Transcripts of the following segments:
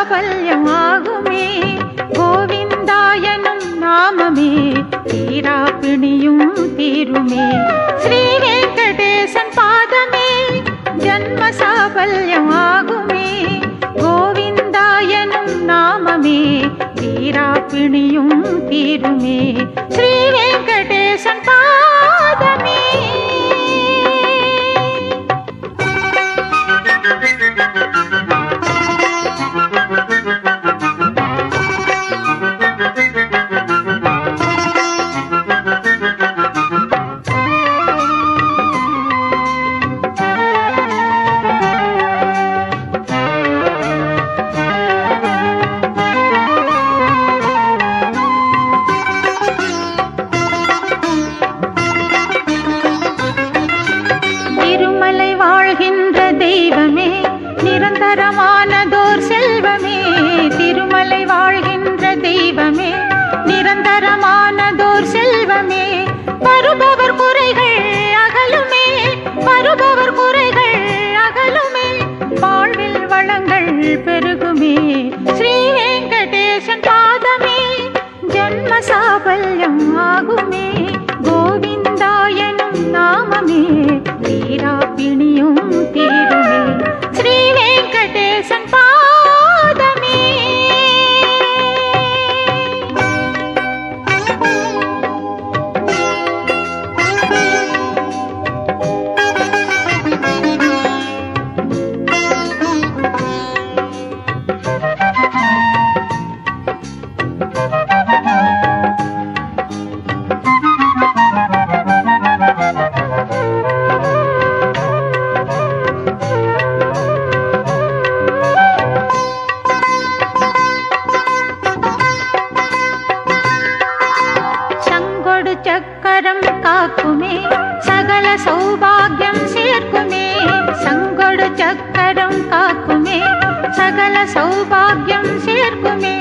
சாபல்யமாகுமே கோவிந்தாயனும் நாமமே தீரா பிணியும் தீருமே. ஸ்ரீ வெங்கடேசன் பாதமே ஜன்ம சாபல்யமாகுமே கோவிந்தாயனும் நாமமே தீரா தீருமே. ஸ்ரீ வெங்கடேசன் பா செல்வமே நிரந்தரமானதோர் செல்வமே. வருபவர் குறைகள் அகலுமே வருபவர் குறைகள் அகலுமே. வாழ்வில் வளங்கள் பெருகுமே ஸ்ரீ வெங்கடேசன் பாதமே ஜன்ம சாபல்யம் ஆகுமே. சங்கொடு சக்கரம் காக்குமே சகல சௌபாகியம் சேர்க்குமே சங்கொடு சக்கரம் காக்குமே சகல சௌபாகியம் சேர்க்குமே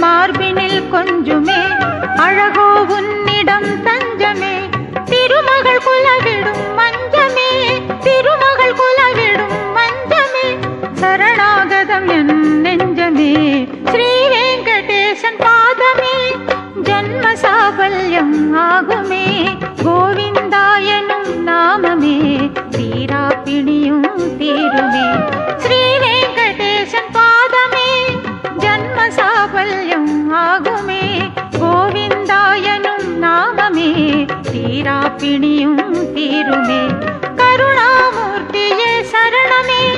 மார்பினில் கொஞ்சுமே அழகு தீரா பிணியும் தீருமே. கருணாமூர்த்தியே சரணமே.